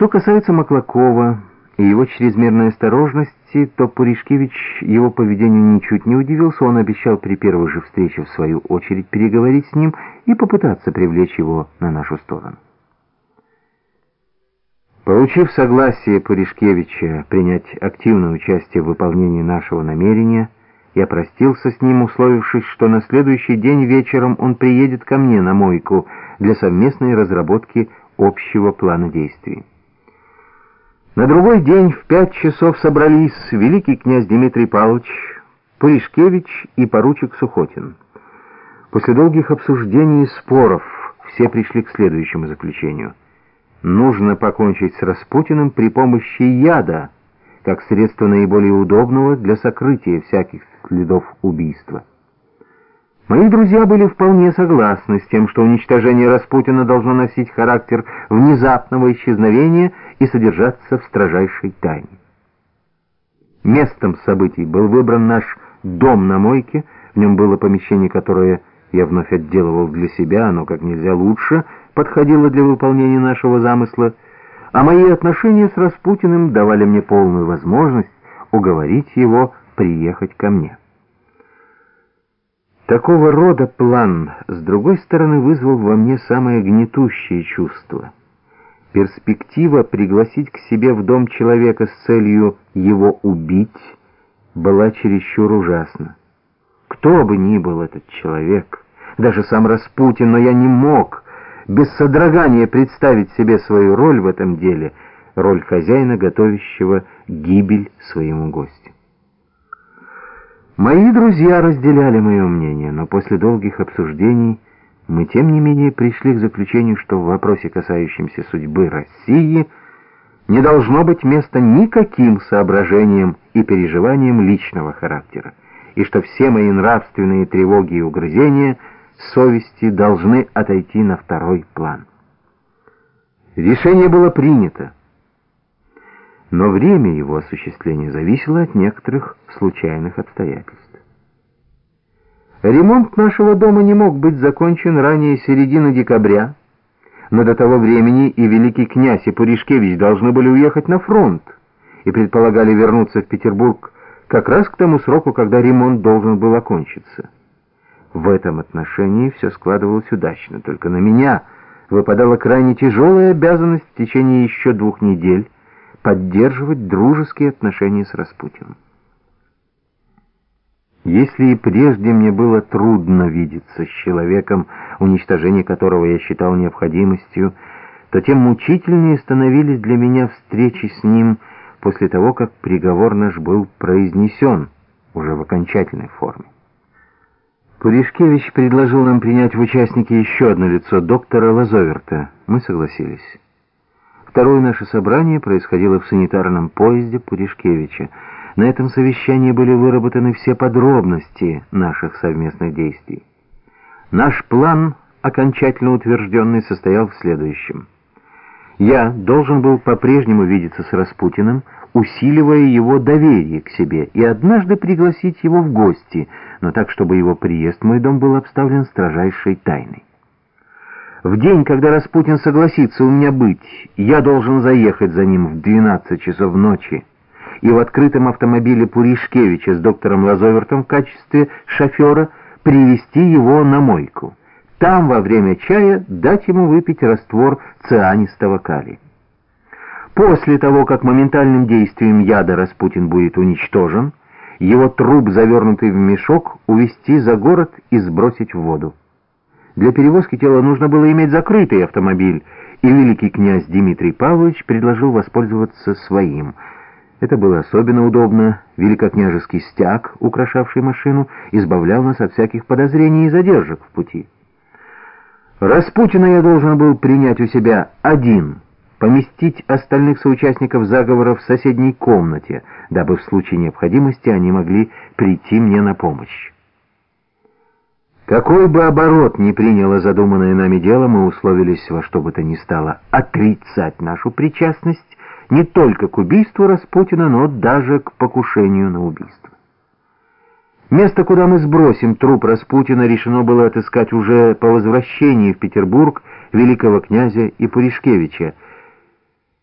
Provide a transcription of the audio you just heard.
Что касается Маклакова и его чрезмерной осторожности, то Пуришкевич его поведению ничуть не удивился. Он обещал при первой же встрече, в свою очередь, переговорить с ним и попытаться привлечь его на нашу сторону. Получив согласие Пуришкевича принять активное участие в выполнении нашего намерения, я простился с ним, условившись, что на следующий день вечером он приедет ко мне на мойку для совместной разработки общего плана действий. На другой день в пять часов собрались великий князь Дмитрий Павлович, Пуришкевич и поручик Сухотин. После долгих обсуждений и споров все пришли к следующему заключению. Нужно покончить с Распутиным при помощи яда, как средство наиболее удобного для сокрытия всяких следов убийства. Мои друзья были вполне согласны с тем, что уничтожение Распутина должно носить характер внезапного исчезновения и содержаться в строжайшей тайне. Местом событий был выбран наш дом на мойке, в нем было помещение, которое я вновь отделывал для себя, оно как нельзя лучше подходило для выполнения нашего замысла, а мои отношения с Распутиным давали мне полную возможность уговорить его приехать ко мне. Такого рода план, с другой стороны, вызвал во мне самое гнетущее чувство. Перспектива пригласить к себе в дом человека с целью его убить была чересчур ужасна. Кто бы ни был этот человек, даже сам Распутин, но я не мог без содрогания представить себе свою роль в этом деле, роль хозяина, готовящего гибель своему гостю. Мои друзья разделяли мое мнение, но после долгих обсуждений мы тем не менее пришли к заключению, что в вопросе, касающемся судьбы России, не должно быть места никаким соображениям и переживаниям личного характера, и что все мои нравственные тревоги и угрызения совести должны отойти на второй план. Решение было принято но время его осуществления зависело от некоторых случайных обстоятельств. Ремонт нашего дома не мог быть закончен ранее середины декабря, но до того времени и великий князь и Пуришкевич должны были уехать на фронт и предполагали вернуться в Петербург как раз к тому сроку, когда ремонт должен был окончиться. В этом отношении все складывалось удачно, только на меня выпадала крайне тяжелая обязанность в течение еще двух недель поддерживать дружеские отношения с Распутиным. Если и прежде мне было трудно видеться с человеком, уничтожение которого я считал необходимостью, то тем мучительнее становились для меня встречи с ним после того, как приговор наш был произнесен, уже в окончательной форме. Пуришкевич предложил нам принять в участники еще одно лицо, доктора Лазоверта. Мы согласились. Второе наше собрание происходило в санитарном поезде Пуришкевича. На этом совещании были выработаны все подробности наших совместных действий. Наш план, окончательно утвержденный, состоял в следующем. Я должен был по-прежнему видеться с Распутиным, усиливая его доверие к себе, и однажды пригласить его в гости, но так, чтобы его приезд в мой дом был обставлен строжайшей тайной. В день, когда Распутин согласится у меня быть, я должен заехать за ним в 12 часов ночи и в открытом автомобиле Пуришкевича с доктором Лазовертом в качестве шофера привести его на мойку. Там во время чая дать ему выпить раствор цианистого калия. После того, как моментальным действием яда Распутин будет уничтожен, его труп, завернутый в мешок, увезти за город и сбросить в воду. Для перевозки тела нужно было иметь закрытый автомобиль, и великий князь Дмитрий Павлович предложил воспользоваться своим. Это было особенно удобно. Великокняжеский стяг, украшавший машину, избавлял нас от всяких подозрений и задержек в пути. Распутина я должен был принять у себя один, поместить остальных соучастников заговора в соседней комнате, дабы в случае необходимости они могли прийти мне на помощь. Какой бы оборот ни приняло задуманное нами дело, мы условились во что бы то ни стало отрицать нашу причастность не только к убийству Распутина, но даже к покушению на убийство. Место, куда мы сбросим труп Распутина, решено было отыскать уже по возвращении в Петербург великого князя и Пуришкевича,